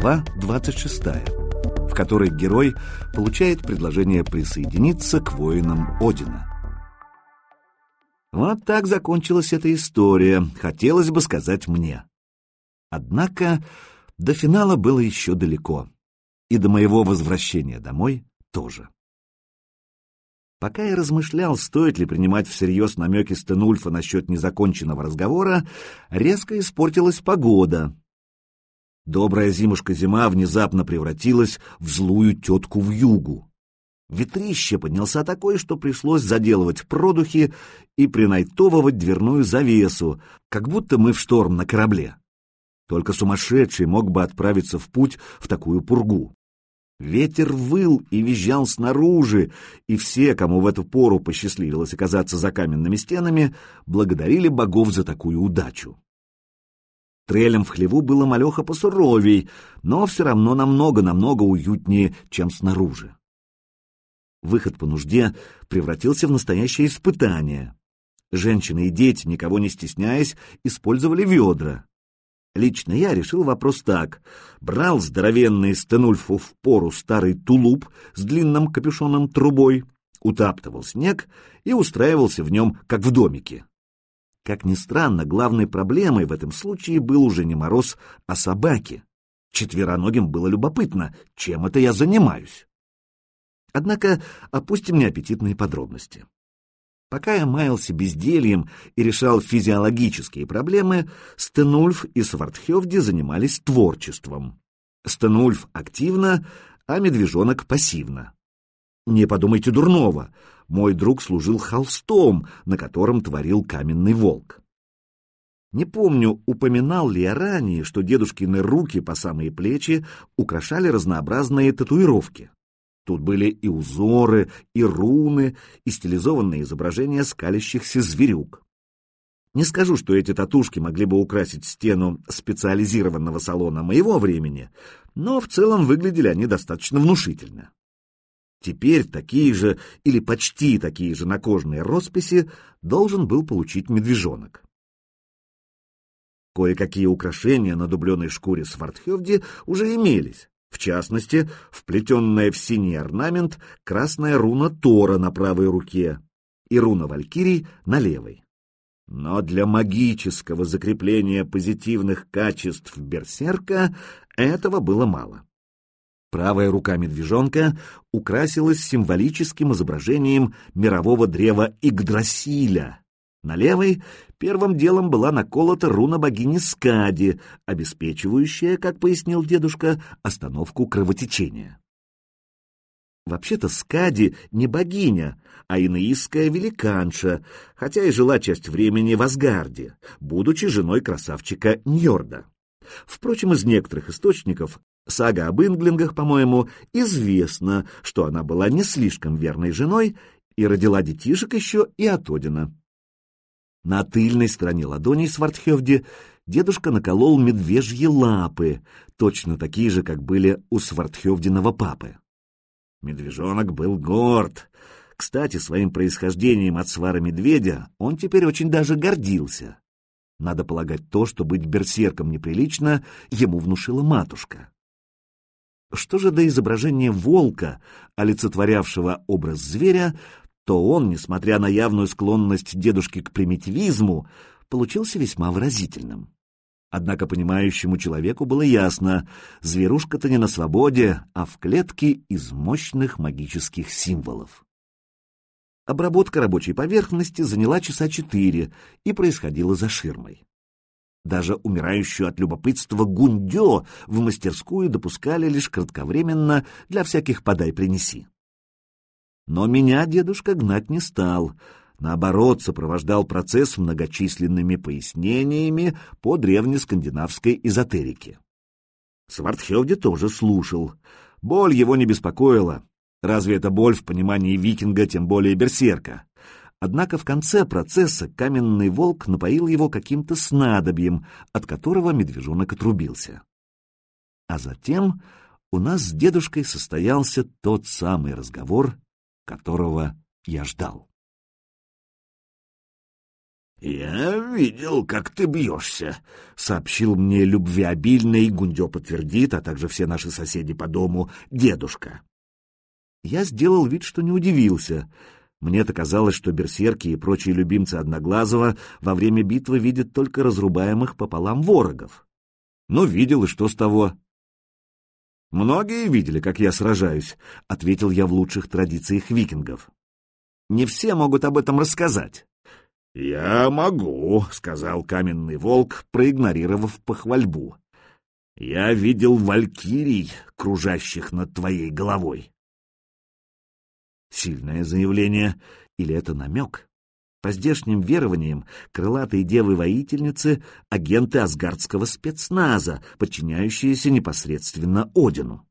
Глава 26, в которой герой получает предложение присоединиться к воинам Одина. Вот так закончилась эта история, хотелось бы сказать мне. Однако до финала было еще далеко, и до моего возвращения домой тоже. Пока я размышлял, стоит ли принимать всерьез намеки Стенульфа насчет незаконченного разговора, резко испортилась погода. Добрая зимушка-зима внезапно превратилась в злую тетку в югу. Ветрище поднялся такой, что пришлось заделывать продухи и принайтовывать дверную завесу, как будто мы в шторм на корабле. Только сумасшедший мог бы отправиться в путь в такую пургу. Ветер выл и визжал снаружи, и все, кому в эту пору посчастливилось оказаться за каменными стенами, благодарили богов за такую удачу. Трелем в хлеву было малеха посуровей, но все равно намного-намного уютнее, чем снаружи. Выход по нужде превратился в настоящее испытание. Женщины и дети, никого не стесняясь, использовали ведра. Лично я решил вопрос так. Брал здоровенный Стенульфу в пору старый тулуп с длинным капюшоном трубой, утаптывал снег и устраивался в нем, как в домике. Как ни странно, главной проблемой в этом случае был уже не мороз, а собаки. Четвероногим было любопытно, чем это я занимаюсь. Однако опустим неаппетитные подробности. Пока я маялся бездельем и решал физиологические проблемы, Стенульф и Свардхевди занимались творчеством. Стенульф активно, а медвежонок пассивно. Не подумайте дурного, мой друг служил холстом, на котором творил каменный волк. Не помню, упоминал ли я ранее, что дедушкины руки по самые плечи украшали разнообразные татуировки. Тут были и узоры, и руны, и стилизованные изображения скалящихся зверюк. Не скажу, что эти татушки могли бы украсить стену специализированного салона моего времени, но в целом выглядели они достаточно внушительно. Теперь такие же или почти такие же накожные росписи должен был получить медвежонок. Кое-какие украшения на дубленой шкуре Свардхевди уже имелись, в частности, вплетенная в синий орнамент красная руна Тора на правой руке и руна Валькирий на левой. Но для магического закрепления позитивных качеств берсерка этого было мало. Правая рука медвежонка украсилась символическим изображением мирового древа Игдрасиля. На левой первым делом была наколота руна богини Скади, обеспечивающая, как пояснил дедушка, остановку кровотечения. Вообще-то Скади не богиня, а инеистская великанша, хотя и жила часть времени в Асгарде, будучи женой красавчика Ньорда. Впрочем, из некоторых источников, сага об инглингах, по-моему, известно, что она была не слишком верной женой и родила детишек еще и от Одина. На тыльной стороне ладони Свардхевди дедушка наколол медвежьи лапы, точно такие же, как были у Свардхевдиного папы. Медвежонок был горд. Кстати, своим происхождением от свара медведя он теперь очень даже гордился. Надо полагать, то, что быть берсерком неприлично, ему внушила матушка. Что же до изображения волка, олицетворявшего образ зверя, то он, несмотря на явную склонность дедушки к примитивизму, получился весьма выразительным. Однако понимающему человеку было ясно, зверушка-то не на свободе, а в клетке из мощных магических символов. Обработка рабочей поверхности заняла часа четыре и происходила за ширмой. Даже умирающую от любопытства гундё в мастерскую допускали лишь кратковременно для всяких «подай-принеси». Но меня дедушка гнать не стал, наоборот, сопровождал процесс многочисленными пояснениями по древнескандинавской эзотерике. Свардхевде тоже слушал. Боль его не беспокоила. Разве это боль в понимании викинга, тем более берсерка? Однако в конце процесса каменный волк напоил его каким-то снадобьем, от которого медвежонок отрубился. А затем у нас с дедушкой состоялся тот самый разговор, которого я ждал. «Я видел, как ты бьешься», — сообщил мне любвеобильный, Гундё подтвердит, а также все наши соседи по дому, дедушка. Я сделал вид, что не удивился. Мне-то казалось, что берсерки и прочие любимцы Одноглазого во время битвы видят только разрубаемых пополам ворогов. Ну, видел, и что с того? «Многие видели, как я сражаюсь», — ответил я в лучших традициях викингов. «Не все могут об этом рассказать». «Я могу», — сказал каменный волк, проигнорировав похвальбу. «Я видел валькирий, кружащих над твоей головой». Сильное заявление, или это намек? По здешним верованиям, крылатые девы-воительницы — агенты асгардского спецназа, подчиняющиеся непосредственно Одину.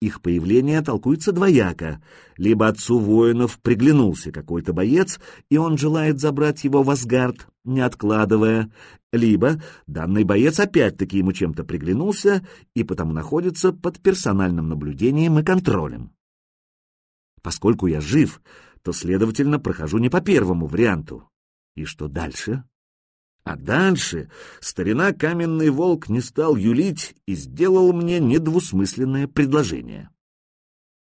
Их появление толкуется двояко. Либо отцу воинов приглянулся какой-то боец, и он желает забрать его в Асгард, не откладывая, либо данный боец опять-таки ему чем-то приглянулся и потому находится под персональным наблюдением и контролем. Поскольку я жив, то, следовательно, прохожу не по первому варианту. И что дальше? А дальше старина Каменный Волк не стал юлить и сделал мне недвусмысленное предложение.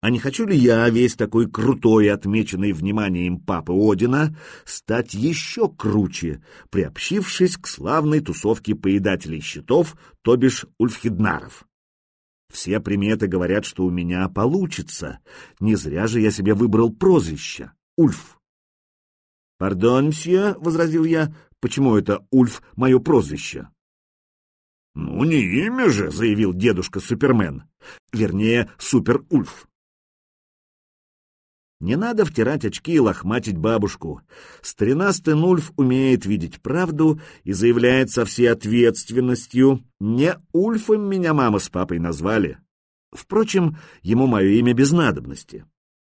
А не хочу ли я, весь такой крутой, отмеченный вниманием папы Одина, стать еще круче, приобщившись к славной тусовке поедателей щитов, то бишь ульфхиднаров? Все приметы говорят, что у меня получится. Не зря же я себе выбрал прозвище — Ульф. «Пардон, мсье», — возразил я, — «почему это Ульф — мое прозвище?» «Ну, не имя же», — заявил дедушка Супермен. Вернее, Супер-Ульф. Не надо втирать очки и лохматить бабушку. Старинастый Ульф умеет видеть правду и заявляет со всей ответственностью «Не Ульфом меня мама с папой назвали». Впрочем, ему мое имя без надобности.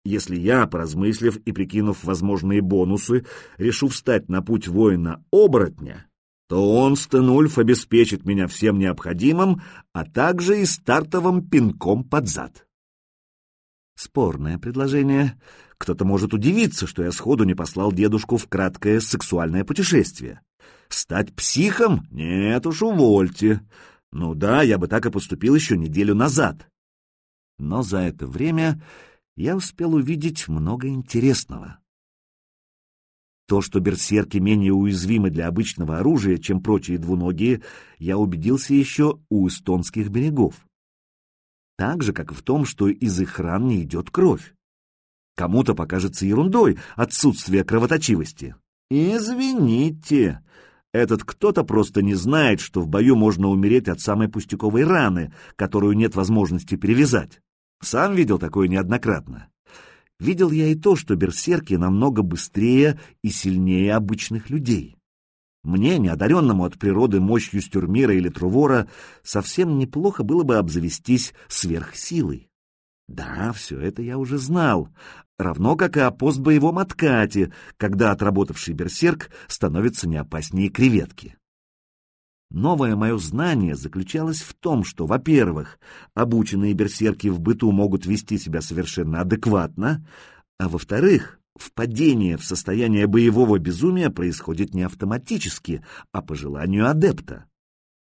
Если я, поразмыслив и прикинув возможные бонусы, решу встать на путь воина-оборотня, то он, Стенульф, обеспечит меня всем необходимым, а также и стартовым пинком под зад. Спорное предложение. Кто-то может удивиться, что я сходу не послал дедушку в краткое сексуальное путешествие. Стать психом? Нет уж, увольте. Ну да, я бы так и поступил еще неделю назад. Но за это время я успел увидеть много интересного. То, что берсерки менее уязвимы для обычного оружия, чем прочие двуногие, я убедился еще у эстонских берегов так же, как и в том, что из их ран не идет кровь. Кому-то покажется ерундой отсутствие кровоточивости. Извините, этот кто-то просто не знает, что в бою можно умереть от самой пустяковой раны, которую нет возможности перевязать. Сам видел такое неоднократно. Видел я и то, что берсерки намного быстрее и сильнее обычных людей. Мне, неодаренному от природы мощью Стюрмира или Трувора, совсем неплохо было бы обзавестись сверхсилой. Да, все это я уже знал, равно как и о постбоевом откате, когда отработавший берсерк становится не опаснее креветки. Новое мое знание заключалось в том, что, во-первых, обученные берсерки в быту могут вести себя совершенно адекватно, а во-вторых, Впадение в состояние боевого безумия происходит не автоматически, а по желанию адепта.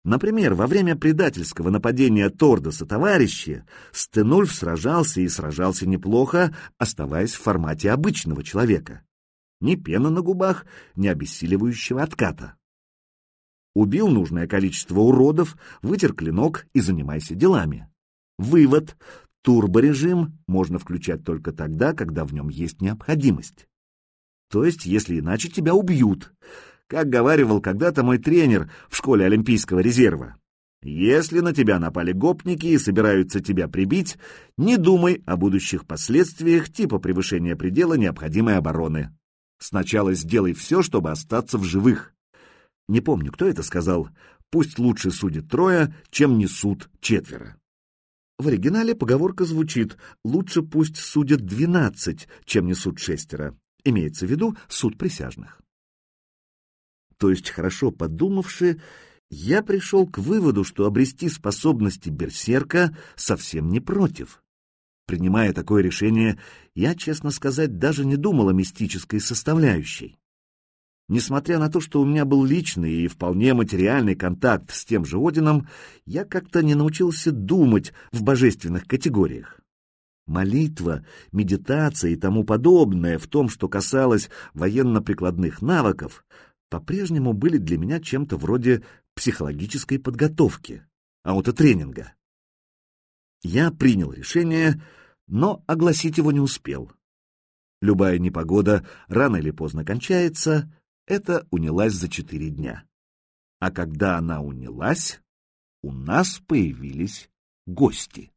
Например, во время предательского нападения Тордоса товарища Стенульф сражался и сражался неплохо, оставаясь в формате обычного человека. Ни пена на губах, ни обессиливающего отката. Убил нужное количество уродов, вытер клинок и занимайся делами. Вывод. Турборежим можно включать только тогда, когда в нем есть необходимость. То есть, если иначе тебя убьют. Как говаривал когда-то мой тренер в школе Олимпийского резерва. Если на тебя напали гопники и собираются тебя прибить, не думай о будущих последствиях типа превышения предела необходимой обороны. Сначала сделай все, чтобы остаться в живых. Не помню, кто это сказал. Пусть лучше судит трое, чем не суд четверо. В оригинале поговорка звучит «лучше пусть судят двенадцать, чем не суд шестеро». Имеется в виду суд присяжных. То есть, хорошо подумавши, я пришел к выводу, что обрести способности берсерка совсем не против. Принимая такое решение, я, честно сказать, даже не думал о мистической составляющей. Несмотря на то, что у меня был личный и вполне материальный контакт с тем же Одином, я как-то не научился думать в божественных категориях. Молитва, медитация и тому подобное в том, что касалось военно-прикладных навыков, по-прежнему были для меня чем-то вроде психологической подготовки, аутотренинга. Я принял решение, но огласить его не успел. Любая непогода рано или поздно кончается, это унялась за четыре дня. А когда она унялась, у нас появились гости.